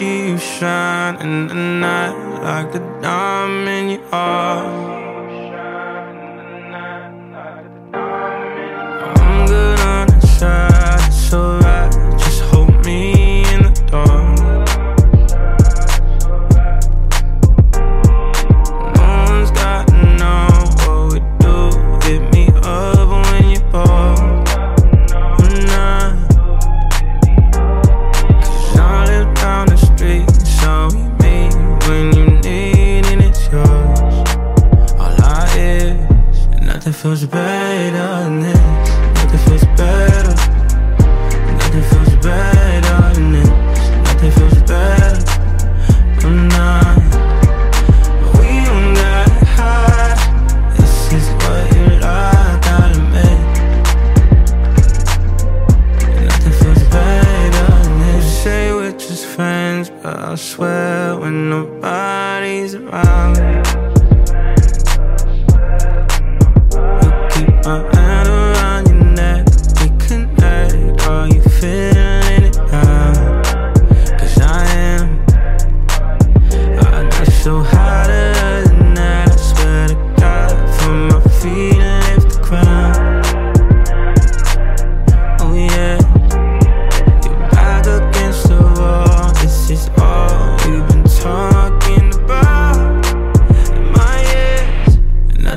see you shine in the night like a diamond you are. I'm good on the side, so feels better than this Nothing feels better. Nothing feels better than this Nothing feels better. But not We don't got high. This is what you like out of me. Nothing feels better than this Say we're just friends But I swear when nobody's around.